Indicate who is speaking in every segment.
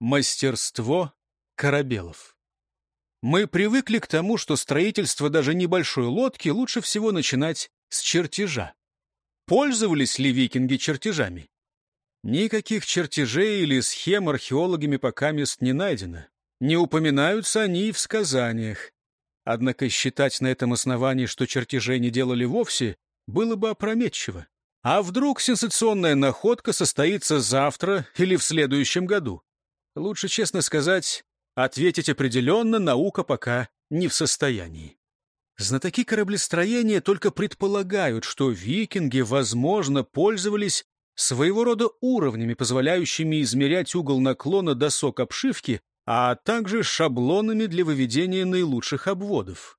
Speaker 1: Мастерство корабелов. Мы привыкли к тому, что строительство даже небольшой лодки лучше всего начинать с чертежа. Пользовались ли викинги чертежами? Никаких чертежей или схем археологами пока мест не найдено. Не упоминаются они и в сказаниях. Однако считать на этом основании, что чертежей не делали вовсе, было бы опрометчиво. А вдруг сенсационная находка состоится завтра или в следующем году? Лучше честно сказать, ответить определенно наука пока не в состоянии. Знатоки кораблестроения только предполагают, что викинги, возможно, пользовались своего рода уровнями, позволяющими измерять угол наклона досок обшивки, а также шаблонами для выведения наилучших обводов.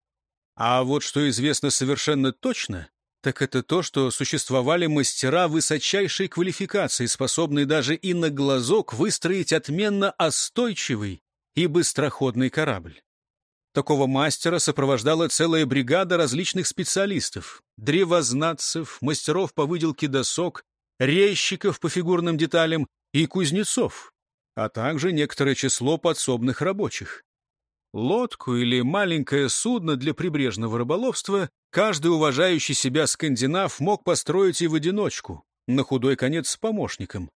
Speaker 1: А вот что известно совершенно точно, так это то, что существовали мастера высочайшей квалификации, способные даже и на глазок выстроить отменно остойчивый и быстроходный корабль. Такого мастера сопровождала целая бригада различных специалистов — древознатцев, мастеров по выделке досок, резчиков по фигурным деталям и кузнецов, а также некоторое число подсобных рабочих. Лодку или маленькое судно для прибрежного рыболовства каждый уважающий себя скандинав мог построить и в одиночку, на худой конец с помощником.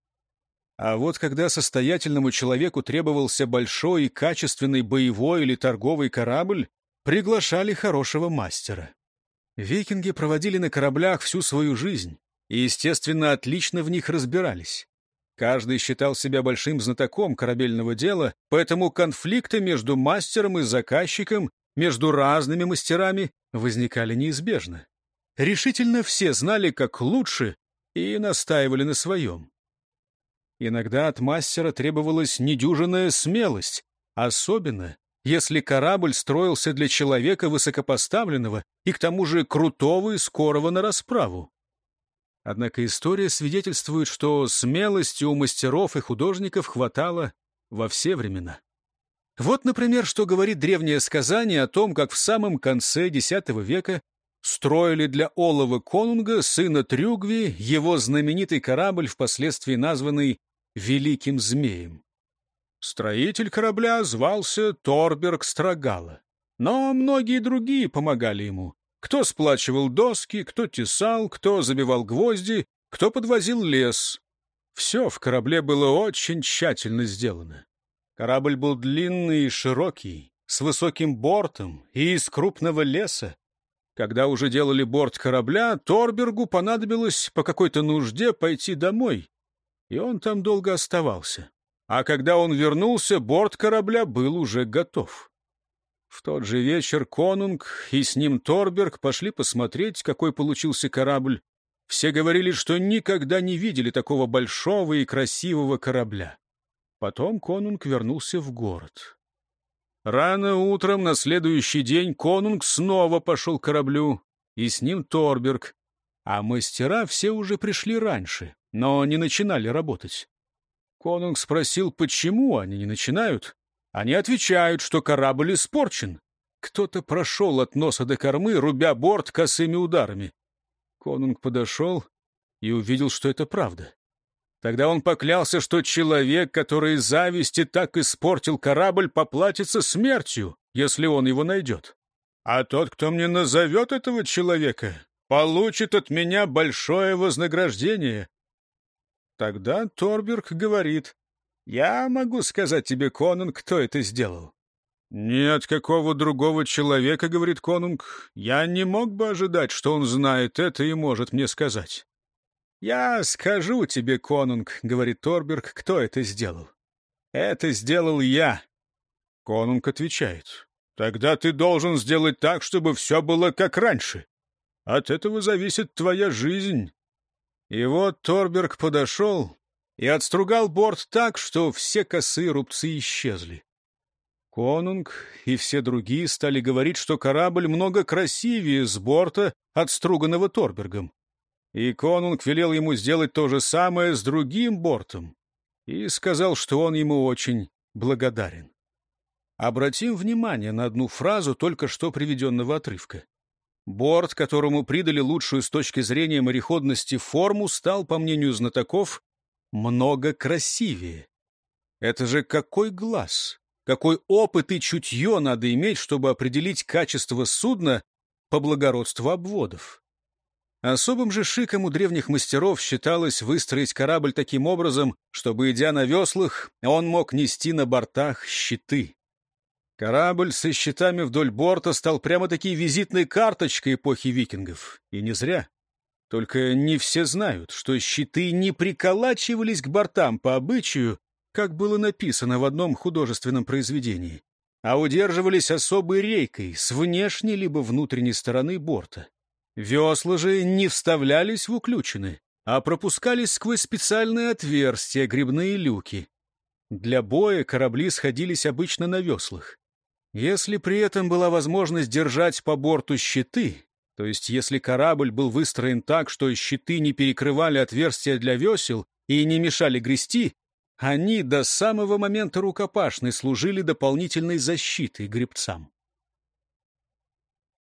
Speaker 1: А вот когда состоятельному человеку требовался большой и качественный боевой или торговый корабль, приглашали хорошего мастера. Викинги проводили на кораблях всю свою жизнь и, естественно, отлично в них разбирались. Каждый считал себя большим знатоком корабельного дела, поэтому конфликты между мастером и заказчиком, между разными мастерами, возникали неизбежно. Решительно все знали, как лучше, и настаивали на своем. Иногда от мастера требовалась недюжинная смелость, особенно если корабль строился для человека высокопоставленного и к тому же крутого и скорого на расправу. Однако история свидетельствует, что смелости у мастеров и художников хватало во все времена. Вот, например, что говорит древнее сказание о том, как в самом конце X века строили для Олова Конунга, сына Трюгви, его знаменитый корабль, впоследствии названный «Великим Змеем». Строитель корабля звался Торберг Строгала, но многие другие помогали ему. Кто сплачивал доски, кто тесал, кто забивал гвозди, кто подвозил лес. Все в корабле было очень тщательно сделано. Корабль был длинный и широкий, с высоким бортом и из крупного леса. Когда уже делали борт корабля, Торбергу понадобилось по какой-то нужде пойти домой, и он там долго оставался. А когда он вернулся, борт корабля был уже готов. В тот же вечер Конунг и с ним Торберг пошли посмотреть, какой получился корабль. Все говорили, что никогда не видели такого большого и красивого корабля. Потом Конунг вернулся в город. Рано утром на следующий день Конунг снова пошел к кораблю, и с ним Торберг. А мастера все уже пришли раньше, но не начинали работать. Конунг спросил, почему они не начинают. Они отвечают, что корабль испорчен. Кто-то прошел от носа до кормы, рубя борт косыми ударами. Конунг подошел и увидел, что это правда. Тогда он поклялся, что человек, который из зависти так испортил корабль, поплатится смертью, если он его найдет. А тот, кто мне назовет этого человека, получит от меня большое вознаграждение. Тогда Торберг говорит, я могу сказать тебе, Конунг, кто это сделал. «Нет какого другого человека, — говорит Конунг, — я не мог бы ожидать, что он знает это и может мне сказать». «Я скажу тебе, Конунг, — говорит Торберг, — кто это сделал. Это сделал я». Конунг отвечает, «Тогда ты должен сделать так, чтобы все было как раньше. От этого зависит твоя жизнь». И вот Торберг подошел и отстругал борт так, что все косые рубцы исчезли. Конунг и все другие стали говорить, что корабль много красивее с борта, отструганного Торбергом. И Конунг велел ему сделать то же самое с другим бортом и сказал, что он ему очень благодарен. Обратим внимание на одну фразу только что приведенного отрывка. Борт, которому придали лучшую с точки зрения мореходности форму, стал, по мнению знатоков, много красивее. Это же какой глаз, какой опыт и чутье надо иметь, чтобы определить качество судна по благородству обводов. Особым же шиком у древних мастеров считалось выстроить корабль таким образом, чтобы, идя на веслах, он мог нести на бортах щиты. Корабль со щитами вдоль борта стал прямо-таки визитной карточкой эпохи викингов. И не зря. Только не все знают, что щиты не приколачивались к бортам по обычаю, как было написано в одном художественном произведении, а удерживались особой рейкой с внешней либо внутренней стороны борта. Весла же не вставлялись в уключены, а пропускались сквозь специальные отверстия, грибные люки. Для боя корабли сходились обычно на веслах. Если при этом была возможность держать по борту щиты, то есть если корабль был выстроен так, что щиты не перекрывали отверстия для весел и не мешали грести, они до самого момента рукопашной служили дополнительной защитой гребцам.